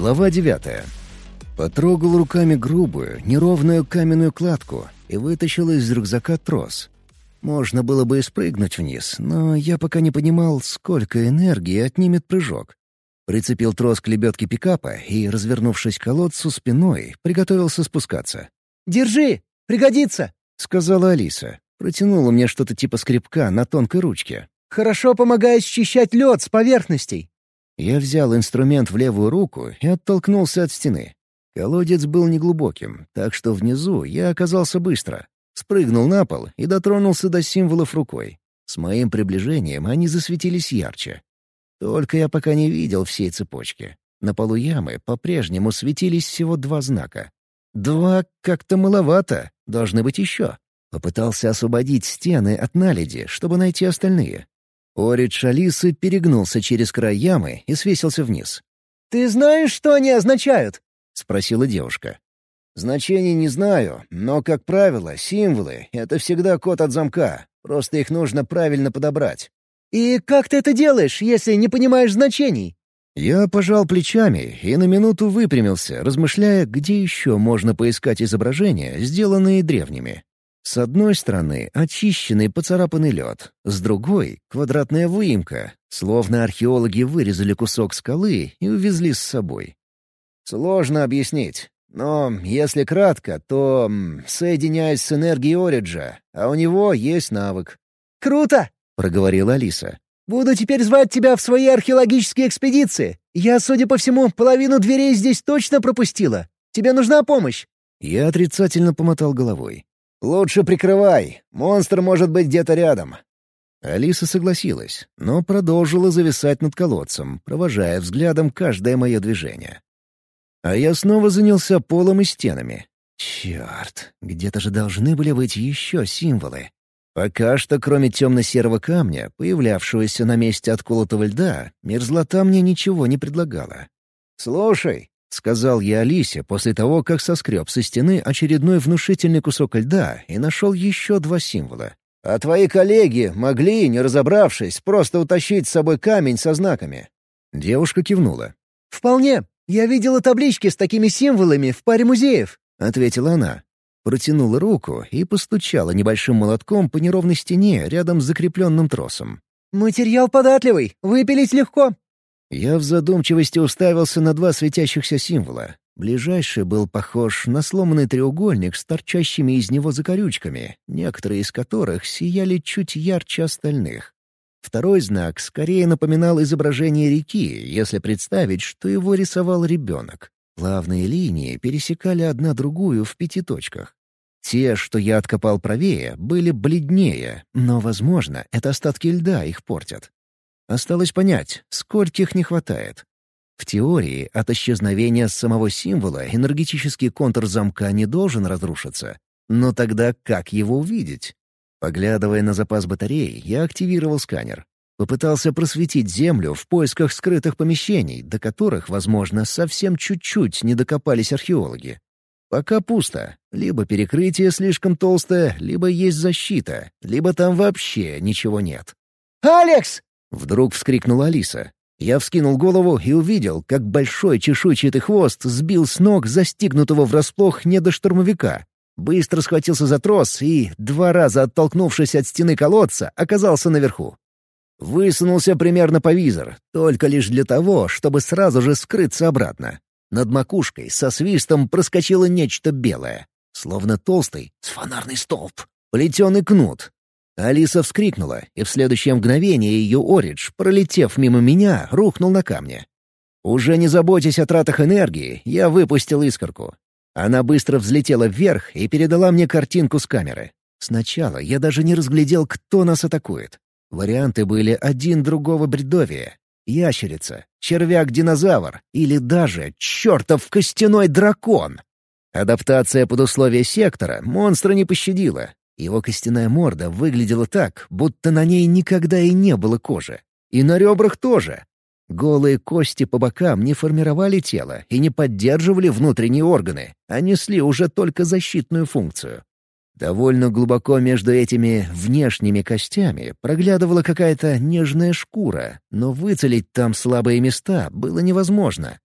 Глава девятая. Потрогал руками грубую, неровную каменную кладку и вытащил из рюкзака трос. Можно было бы и спрыгнуть вниз, но я пока не понимал, сколько энергии отнимет прыжок. Прицепил трос к лебедке пикапа и, развернувшись к колодцу спиной, приготовился спускаться. «Держи! Пригодится!» — сказала Алиса. Протянула мне что-то типа скребка на тонкой ручке. «Хорошо помогает счищать лед с поверхностей». Я взял инструмент в левую руку и оттолкнулся от стены. Колодец был неглубоким, так что внизу я оказался быстро. Спрыгнул на пол и дотронулся до символов рукой. С моим приближением они засветились ярче. Только я пока не видел всей цепочки. На полу ямы по-прежнему светились всего два знака. Два как-то маловато, должны быть еще. Попытался освободить стены от наледи, чтобы найти остальные. Оридж Алисы перегнулся через край ямы и свесился вниз. «Ты знаешь, что они означают?» — спросила девушка. «Значений не знаю, но, как правило, символы — это всегда код от замка, просто их нужно правильно подобрать». «И как ты это делаешь, если не понимаешь значений?» Я пожал плечами и на минуту выпрямился, размышляя, где еще можно поискать изображения, сделанные древними. С одной стороны — очищенный поцарапанный лед, с другой — квадратная выемка, словно археологи вырезали кусок скалы и увезли с собой. Сложно объяснить, но если кратко, то соединяясь с энергией Ориджа, а у него есть навык. «Круто!» — проговорила Алиса. «Буду теперь звать тебя в свои археологические экспедиции. Я, судя по всему, половину дверей здесь точно пропустила. Тебе нужна помощь?» Я отрицательно помотал головой. «Лучше прикрывай. Монстр может быть где-то рядом». Алиса согласилась, но продолжила зависать над колодцем, провожая взглядом каждое мое движение. А я снова занялся полом и стенами. Черт, где-то же должны были быть еще символы. Пока что, кроме темно-серого камня, появлявшегося на месте отколотого льда, мерзлота мне ничего не предлагала. «Слушай, — сказал я Алисе после того, как соскреб со стены очередной внушительный кусок льда и нашел еще два символа. «А твои коллеги могли, не разобравшись, просто утащить с собой камень со знаками?» Девушка кивнула. «Вполне. Я видела таблички с такими символами в паре музеев», — ответила она. Протянула руку и постучала небольшим молотком по неровной стене рядом с закрепленным тросом. «Материал податливый, выпилить легко. Я в задумчивости уставился на два светящихся символа. Ближайший был похож на сломанный треугольник с торчащими из него закорючками, некоторые из которых сияли чуть ярче остальных. Второй знак скорее напоминал изображение реки, если представить, что его рисовал ребенок. Плавные линии пересекали одна другую в пяти точках. Те, что я откопал правее, были бледнее, но, возможно, это остатки льда их портят. Осталось понять, скольких не хватает. В теории от исчезновения самого символа энергетический контур замка не должен разрушиться. Но тогда как его увидеть? Поглядывая на запас батарей, я активировал сканер. Попытался просветить Землю в поисках скрытых помещений, до которых, возможно, совсем чуть-чуть не докопались археологи. Пока пусто. Либо перекрытие слишком толстое, либо есть защита, либо там вообще ничего нет. «Алекс!» Вдруг вскрикнула Алиса. Я вскинул голову и увидел, как большой чешуйчатый хвост сбил с ног застигнутого врасплох недоштурмовика. Быстро схватился за трос и, два раза оттолкнувшись от стены колодца, оказался наверху. Высунулся примерно по визор, только лишь для того, чтобы сразу же скрыться обратно. Над макушкой со свистом проскочило нечто белое, словно толстый, с фонарный столб, плетеный кнут, Алиса вскрикнула, и в следующее мгновение ее Оридж, пролетев мимо меня, рухнул на камне. Уже не заботясь о тратах энергии, я выпустил искорку. Она быстро взлетела вверх и передала мне картинку с камеры. Сначала я даже не разглядел, кто нас атакует. Варианты были один другого бредовия. Ящерица, червяк-динозавр или даже чертов костяной дракон. Адаптация под условия сектора монстра не пощадила, его костяная морда выглядела так, будто на ней никогда и не было кожи. И на ребрах тоже. Голые кости по бокам не формировали тело и не поддерживали внутренние органы, а несли уже только защитную функцию. Довольно глубоко между этими внешними костями проглядывала какая-то нежная шкура, но выцелить там слабые места было невозможно.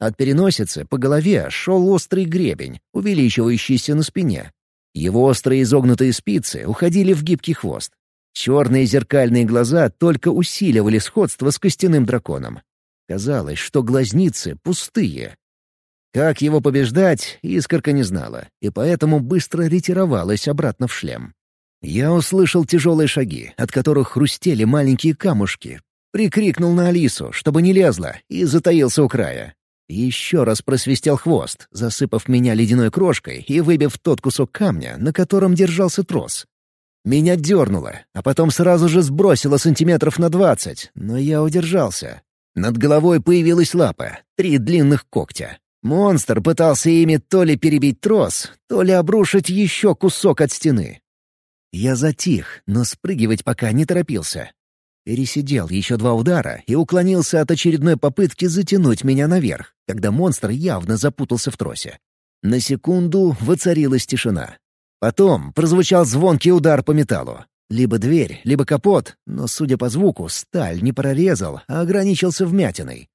От переносицы по голове шел острый гребень, увеличивающийся на спине. Его острые изогнутые спицы уходили в гибкий хвост. Черные зеркальные глаза только усиливали сходство с костяным драконом. Казалось, что глазницы пустые. Как его побеждать, искорка не знала, и поэтому быстро ретировалась обратно в шлем. Я услышал тяжелые шаги, от которых хрустели маленькие камушки. Прикрикнул на Алису, чтобы не лезла, и затаился у края. Еще раз просвистел хвост, засыпав меня ледяной крошкой и выбив тот кусок камня, на котором держался трос. Меня дернуло, а потом сразу же сбросило сантиметров на двадцать, но я удержался. Над головой появилась лапа, три длинных когтя. Монстр пытался ими то ли перебить трос, то ли обрушить еще кусок от стены. Я затих, но спрыгивать пока не торопился. Пересидел еще два удара и уклонился от очередной попытки затянуть меня наверх, когда монстр явно запутался в тросе. На секунду воцарилась тишина. Потом прозвучал звонкий удар по металлу. Либо дверь, либо капот, но, судя по звуку, сталь не прорезал, а ограничился вмятиной.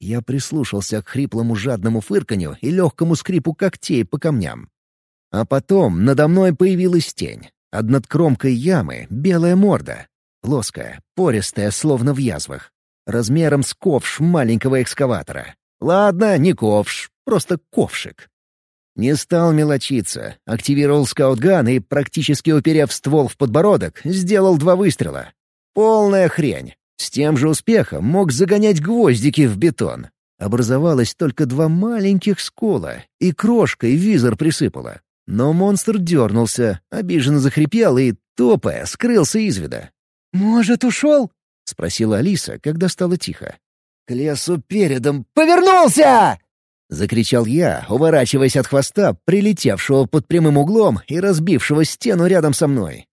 Я прислушался к хриплому жадному фырканью и легкому скрипу когтей по камням. А потом надо мной появилась тень. А над кромкой ямы — белая морда. Плоская, пористая, словно в язвах. Размером с ковш маленького экскаватора. Ладно, не ковш, просто ковшик. Не стал мелочиться, активировал скаутган и, практически уперев ствол в подбородок, сделал два выстрела. Полная хрень. С тем же успехом мог загонять гвоздики в бетон. Образовалось только два маленьких скола, и крошкой визор присыпало. Но монстр дернулся, обиженно захрипел и, топая, скрылся из вида. «Может, ушел?» — спросила Алиса, когда стало тихо. «К лесу передом повернулся!» — закричал я, уворачиваясь от хвоста, прилетевшего под прямым углом и разбившего стену рядом со мной.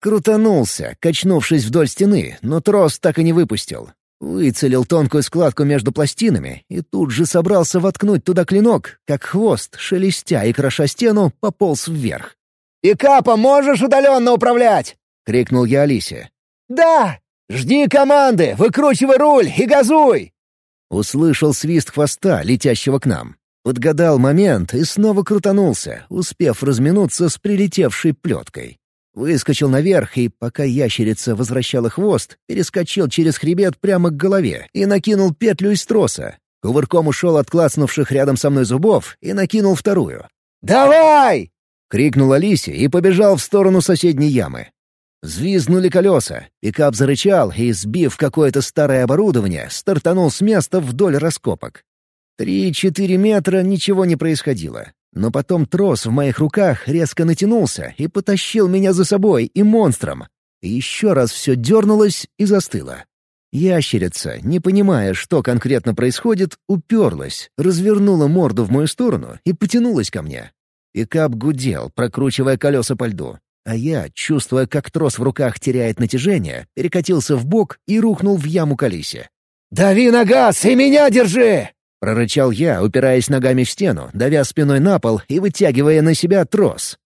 Крутанулся, качнувшись вдоль стены, но трос так и не выпустил. Выцелил тонкую складку между пластинами и тут же собрался воткнуть туда клинок, как хвост, шелестя и кроша стену, пополз вверх. «Пикапом можешь удаленно управлять?» — крикнул я Алисе. «Да!» «Жди команды! Выкручивай руль и газуй!» Услышал свист хвоста, летящего к нам. Подгадал момент и снова крутанулся, успев разминуться с прилетевшей плеткой. Выскочил наверх и, пока ящерица возвращала хвост, перескочил через хребет прямо к голове и накинул петлю из троса. Кувырком ушел от клацнувших рядом со мной зубов и накинул вторую. «Давай!» — крикнул Алисе и побежал в сторону соседней ямы. Звизнули колеса, пикап зарычал и, сбив какое-то старое оборудование, стартанул с места вдоль раскопок. Три-четыре метра ничего не происходило. Но потом трос в моих руках резко натянулся и потащил меня за собой и монстром. И еще раз все дернулось и застыло. Ящерица, не понимая, что конкретно происходит, уперлась, развернула морду в мою сторону и потянулась ко мне. Пикап гудел, прокручивая колеса по льду. А я, чувствуя, как трос в руках теряет натяжение, перекатился в бок и рухнул в яму колесе. «Дави на газ и меня держи!» — прорычал я, упираясь ногами в стену, давя спиной на пол и вытягивая на себя трос.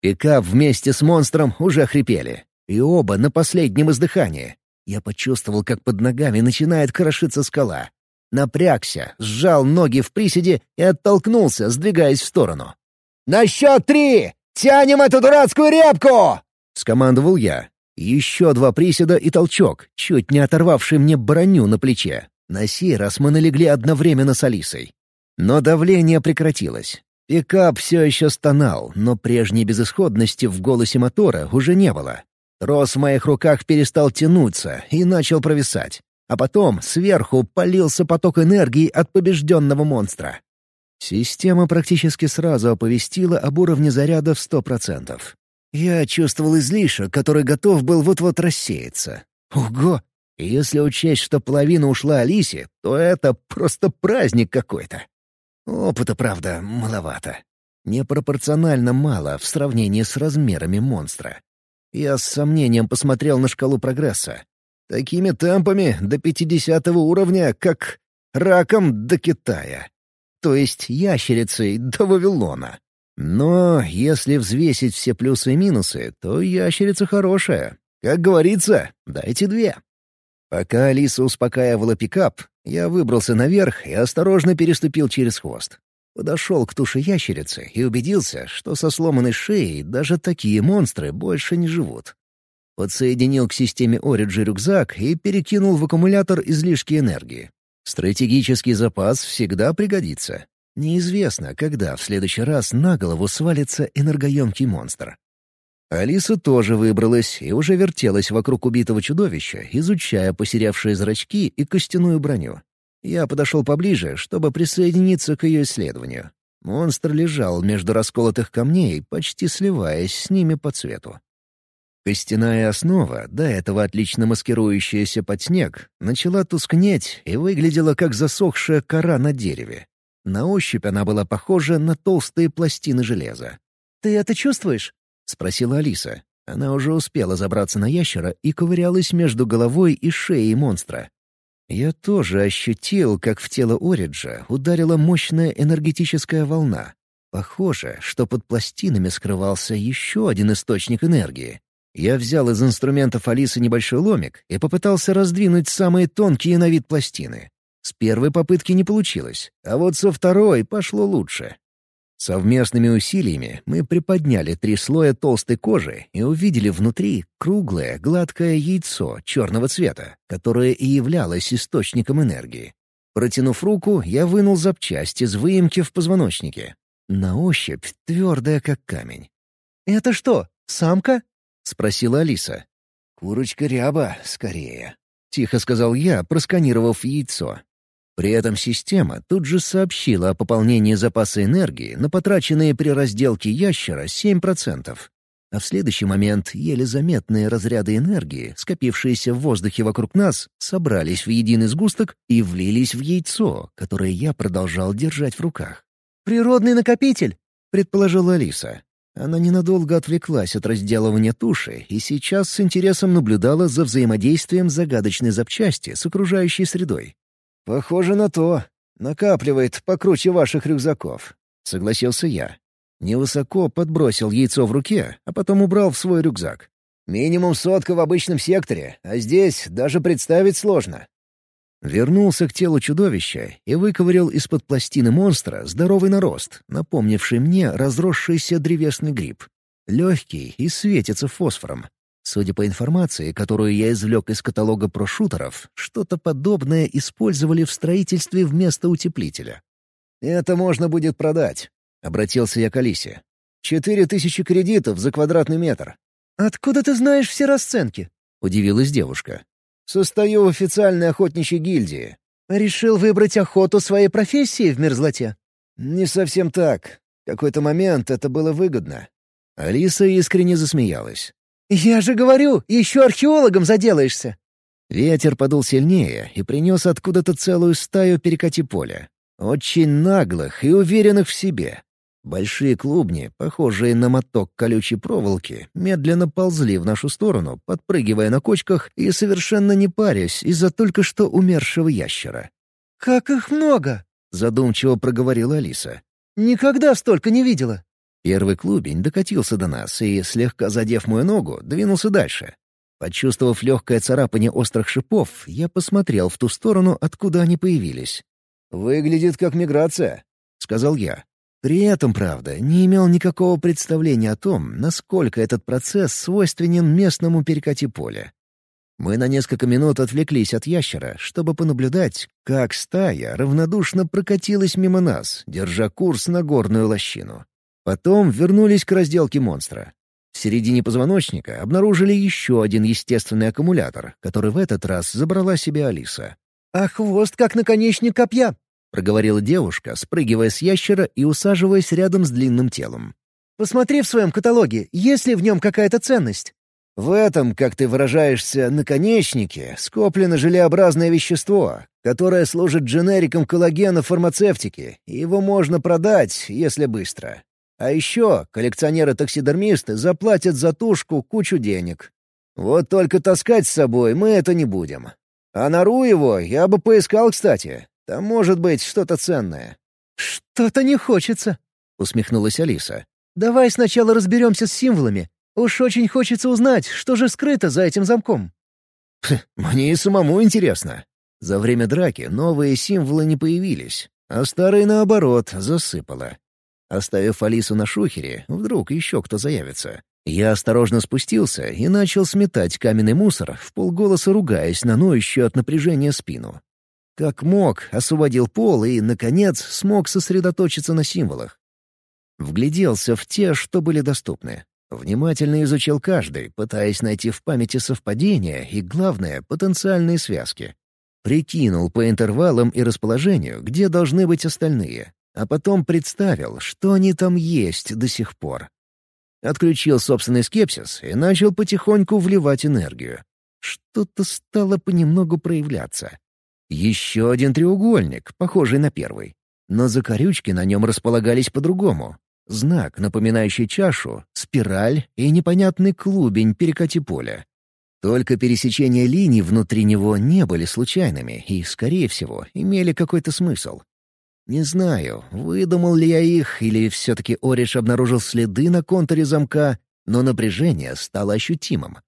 Пикап вместе с монстром уже хрипели. И оба на последнем издыхании. Я почувствовал, как под ногами начинает крошиться скала. Напрягся, сжал ноги в приседе и оттолкнулся, сдвигаясь в сторону. «На счет три! Тянем эту дурацкую репку!» — скомандовал я. Еще два приседа и толчок, чуть не оторвавший мне броню на плече. На сей раз мы налегли одновременно с Алисой. Но давление прекратилось. Пикап все еще стонал, но прежней безысходности в голосе мотора уже не было. Трос в моих руках перестал тянуться и начал провисать. А потом сверху полился поток энергии от побежденного монстра. Система практически сразу оповестила об уровне заряда в сто процентов. Я чувствовал излишек, который готов был вот-вот рассеяться. Ого! если учесть, что половина ушла Алисе, то это просто праздник какой-то. Опыта, правда, маловато. Непропорционально мало в сравнении с размерами монстра. Я с сомнением посмотрел на шкалу прогресса. Такими темпами до 50 уровня, как раком до Китая. То есть ящерицей до Вавилона. Но если взвесить все плюсы и минусы, то ящерица хорошая. Как говорится, дайте две. Пока Алиса успокаивала пикап, я выбрался наверх и осторожно переступил через хвост. Подошел к туше ящерицы и убедился, что со сломанной шеей даже такие монстры больше не живут. Подсоединил к системе Ориджи рюкзак и перекинул в аккумулятор излишки энергии. Стратегический запас всегда пригодится. Неизвестно, когда в следующий раз на голову свалится энергоемкий монстр. Алиса тоже выбралась и уже вертелась вокруг убитого чудовища, изучая посерявшие зрачки и костяную броню. Я подошел поближе, чтобы присоединиться к ее исследованию. Монстр лежал между расколотых камней, почти сливаясь с ними по цвету. Костяная основа, до этого отлично маскирующаяся под снег, начала тускнеть и выглядела как засохшая кора на дереве. На ощупь она была похожа на толстые пластины железа. «Ты это чувствуешь?» — спросила Алиса. Она уже успела забраться на ящера и ковырялась между головой и шеей монстра. Я тоже ощутил, как в тело Ориджа ударила мощная энергетическая волна. Похоже, что под пластинами скрывался еще один источник энергии. Я взял из инструментов Алисы небольшой ломик и попытался раздвинуть самые тонкие на вид пластины. С первой попытки не получилось, а вот со второй пошло лучше. Совместными усилиями мы приподняли три слоя толстой кожи и увидели внутри круглое, гладкое яйцо черного цвета, которое и являлось источником энергии. Протянув руку, я вынул запчасть из выемки в позвоночнике. На ощупь твердая, как камень. «Это что, самка?» — спросила Алиса. «Курочка-ряба, скорее», — тихо сказал я, просканировав яйцо. При этом система тут же сообщила о пополнении запаса энергии на потраченные при разделке ящера 7%. А в следующий момент еле заметные разряды энергии, скопившиеся в воздухе вокруг нас, собрались в единый сгусток и влились в яйцо, которое я продолжал держать в руках. «Природный накопитель», — предположила Алиса. Она ненадолго отвлеклась от разделывания туши и сейчас с интересом наблюдала за взаимодействием загадочной запчасти с окружающей средой. «Похоже на то. Накапливает покруче ваших рюкзаков», — согласился я. Невысоко подбросил яйцо в руке, а потом убрал в свой рюкзак. «Минимум сотка в обычном секторе, а здесь даже представить сложно». Вернулся к телу чудовища и выковырял из-под пластины монстра здоровый нарост, напомнивший мне разросшийся древесный гриб. Легкий и светится фосфором. Судя по информации, которую я извлек из каталога прошутеров, что-то подобное использовали в строительстве вместо утеплителя. «Это можно будет продать», — обратился я к Алисе. «Четыре тысячи кредитов за квадратный метр». «Откуда ты знаешь все расценки?» — удивилась девушка. «Состою в официальной охотничьей гильдии». «Решил выбрать охоту своей профессии в мерзлоте?» «Не совсем так. В какой-то момент это было выгодно». Алиса искренне засмеялась. «Я же говорю, еще археологом заделаешься!» Ветер подул сильнее и принес откуда-то целую стаю перекати поля. Очень наглых и уверенных в себе. Большие клубни, похожие на моток колючей проволоки, медленно ползли в нашу сторону, подпрыгивая на кочках и совершенно не парясь из-за только что умершего ящера. «Как их много!» — задумчиво проговорила Алиса. «Никогда столько не видела!» Первый клубень докатился до нас и, слегка задев мою ногу, двинулся дальше. Почувствовав легкое царапание острых шипов, я посмотрел в ту сторону, откуда они появились. «Выглядит как миграция», — сказал я. При этом, правда, не имел никакого представления о том, насколько этот процесс свойственен местному перекати поля. Мы на несколько минут отвлеклись от ящера, чтобы понаблюдать, как стая равнодушно прокатилась мимо нас, держа курс на горную лощину. Потом вернулись к разделке монстра. В середине позвоночника обнаружили еще один естественный аккумулятор, который в этот раз забрала себе Алиса. «А хвост как наконечник копья!» — проговорила девушка, спрыгивая с ящера и усаживаясь рядом с длинным телом. «Посмотри в своем каталоге, есть ли в нем какая-то ценность?» «В этом, как ты выражаешься, наконечнике скоплено желеобразное вещество, которое служит дженериком коллагена фармацевтики, и его можно продать, если быстро. А еще коллекционеры-таксидермисты заплатят за тушку кучу денег. Вот только таскать с собой мы это не будем. А нору его я бы поискал, кстати. Там может быть что-то ценное». «Что-то не хочется», — усмехнулась Алиса. «Давай сначала разберемся с символами. Уж очень хочется узнать, что же скрыто за этим замком». Мне и самому интересно. За время драки новые символы не появились, а старые, наоборот, засыпало. Оставив Алису на шухере, вдруг еще кто заявится. Я осторожно спустился и начал сметать каменный мусор, в полголоса ругаясь на ноющую от напряжения спину. Как мог, освободил пол и, наконец, смог сосредоточиться на символах. Вгляделся в те, что были доступны. Внимательно изучил каждый, пытаясь найти в памяти совпадения и, главное, потенциальные связки. Прикинул по интервалам и расположению, где должны быть остальные, а потом представил, что они там есть до сих пор. Отключил собственный скепсис и начал потихоньку вливать энергию. Что-то стало понемногу проявляться. Еще один треугольник, похожий на первый. Но закорючки на нем располагались по-другому. Знак, напоминающий чашу, спираль и непонятный клубень перекати поля. Только пересечения линий внутри него не были случайными и, скорее всего, имели какой-то смысл. Не знаю, выдумал ли я их, или все-таки Ориш обнаружил следы на контуре замка, но напряжение стало ощутимым.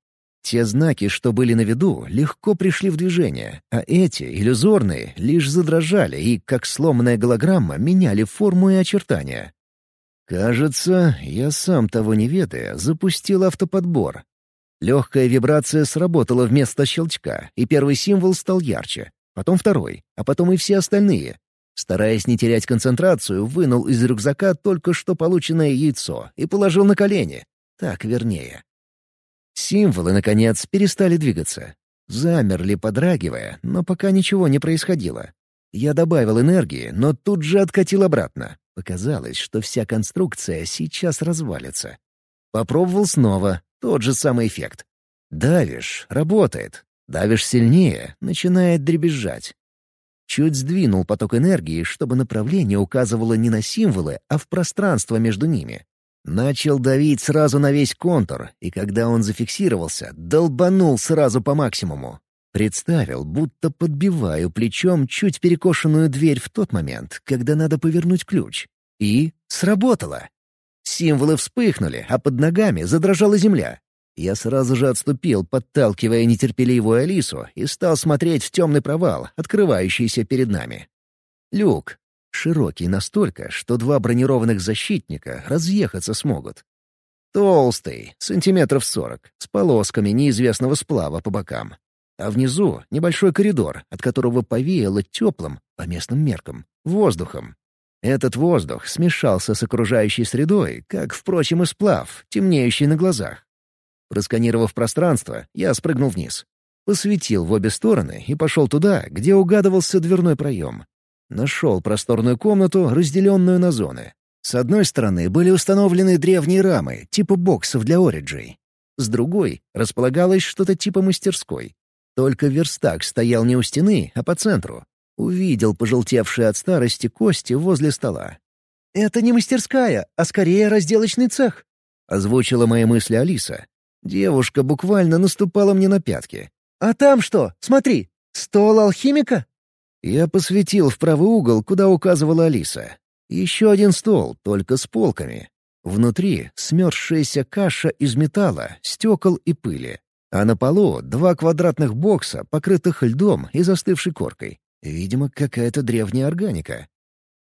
Те знаки, что были на виду, легко пришли в движение, а эти, иллюзорные, лишь задрожали и, как сломанная голограмма, меняли форму и очертания. Кажется, я сам того не ведая, запустил автоподбор. Легкая вибрация сработала вместо щелчка, и первый символ стал ярче. Потом второй, а потом и все остальные. Стараясь не терять концентрацию, вынул из рюкзака только что полученное яйцо и положил на колени. Так вернее. Символы, наконец, перестали двигаться. Замерли, подрагивая, но пока ничего не происходило. Я добавил энергии, но тут же откатил обратно. Показалось, что вся конструкция сейчас развалится. Попробовал снова, тот же самый эффект. Давишь — работает. Давишь сильнее — начинает дребезжать. Чуть сдвинул поток энергии, чтобы направление указывало не на символы, а в пространство между ними. Начал давить сразу на весь контур, и когда он зафиксировался, долбанул сразу по максимуму. Представил, будто подбиваю плечом чуть перекошенную дверь в тот момент, когда надо повернуть ключ. И сработало. Символы вспыхнули, а под ногами задрожала земля. Я сразу же отступил, подталкивая нетерпеливую Алису, и стал смотреть в темный провал, открывающийся перед нами. Люк. Широкий настолько, что два бронированных защитника разъехаться смогут. Толстый, сантиметров сорок, с полосками неизвестного сплава по бокам а внизу — небольшой коридор, от которого повеяло теплым, по местным меркам, воздухом. Этот воздух смешался с окружающей средой, как, впрочем, и сплав, темнеющий на глазах. Просканировав пространство, я спрыгнул вниз. Посветил в обе стороны и пошел туда, где угадывался дверной проем. Нашел просторную комнату, разделенную на зоны. С одной стороны были установлены древние рамы, типа боксов для ориджей. С другой располагалось что-то типа мастерской. Только верстак стоял не у стены, а по центру. Увидел пожелтевшие от старости кости возле стола. «Это не мастерская, а скорее разделочный цех», — озвучила мои мысли Алиса. Девушка буквально наступала мне на пятки. «А там что? Смотри, стол алхимика?» Я посветил в правый угол, куда указывала Алиса. Еще один стол, только с полками. Внутри смерзшаяся каша из металла, стекол и пыли. А на полу два квадратных бокса, покрытых льдом и застывшей коркой. Видимо, какая-то древняя органика.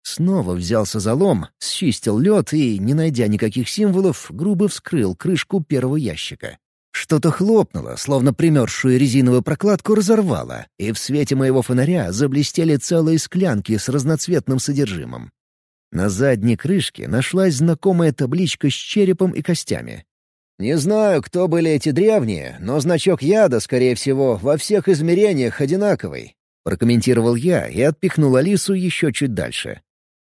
Снова взялся за лом, счистил лед и, не найдя никаких символов, грубо вскрыл крышку первого ящика. Что-то хлопнуло, словно примерзшую резиновую прокладку разорвало, и в свете моего фонаря заблестели целые склянки с разноцветным содержимым. На задней крышке нашлась знакомая табличка с черепом и костями. Не знаю, кто были эти древние, но значок яда, скорее всего, во всех измерениях одинаковый. Прокомментировал я и отпихнул Алису еще чуть дальше.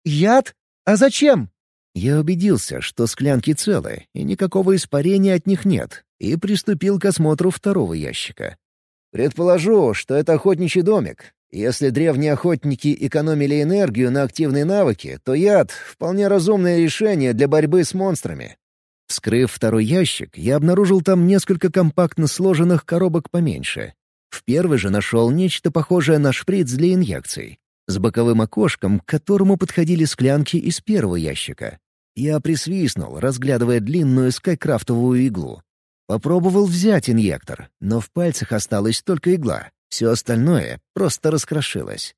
«Яд? А зачем?» Я убедился, что склянки целы, и никакого испарения от них нет, и приступил к осмотру второго ящика. Предположу, что это охотничий домик. Если древние охотники экономили энергию на активные навыки, то яд — вполне разумное решение для борьбы с монстрами. Вскрыв второй ящик, я обнаружил там несколько компактно сложенных коробок поменьше. В первой же нашел нечто похожее на шприц для инъекций, с боковым окошком, к которому подходили склянки из первого ящика. Я присвистнул, разглядывая длинную скайкрафтовую иглу. Попробовал взять инъектор, но в пальцах осталась только игла. Все остальное просто раскрошилось.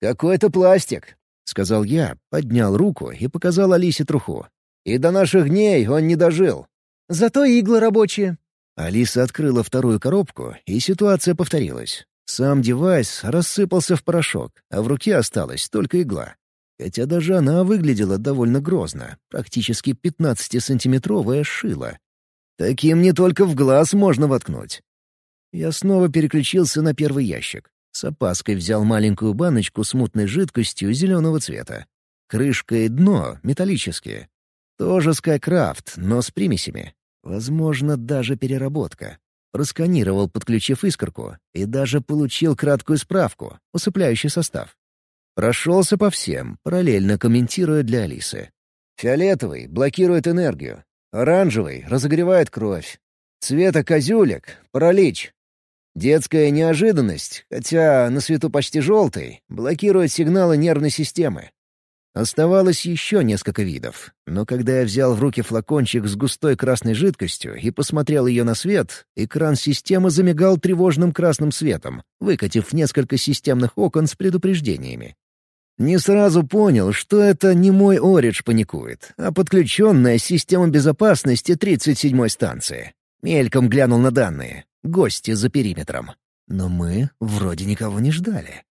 «Какой-то пластик», — сказал я, поднял руку и показал Алисе труху. «И до наших дней он не дожил». «Зато иглы рабочие». Алиса открыла вторую коробку, и ситуация повторилась. Сам девайс рассыпался в порошок, а в руке осталась только игла. Хотя даже она выглядела довольно грозно, практически 15-сантиметровая шила. Таким не только в глаз можно воткнуть. Я снова переключился на первый ящик. С опаской взял маленькую баночку с мутной жидкостью зеленого цвета. Крышка и дно металлические. Тоже Скайкрафт, но с примесями. Возможно, даже переработка. Просканировал, подключив искорку, и даже получил краткую справку, усыпляющий состав. Прошелся по всем, параллельно комментируя для Алисы. «Фиолетовый блокирует энергию. Оранжевый разогревает кровь. Цвета козюлек — паралич. Детская неожиданность, хотя на свету почти желтый, блокирует сигналы нервной системы. Оставалось еще несколько видов, но когда я взял в руки флакончик с густой красной жидкостью и посмотрел ее на свет, экран системы замигал тревожным красным светом, выкатив несколько системных окон с предупреждениями. Не сразу понял, что это не мой Оридж паникует, а подключенная система безопасности 37-й станции. Мельком глянул на данные. Гости за периметром. Но мы вроде никого не ждали.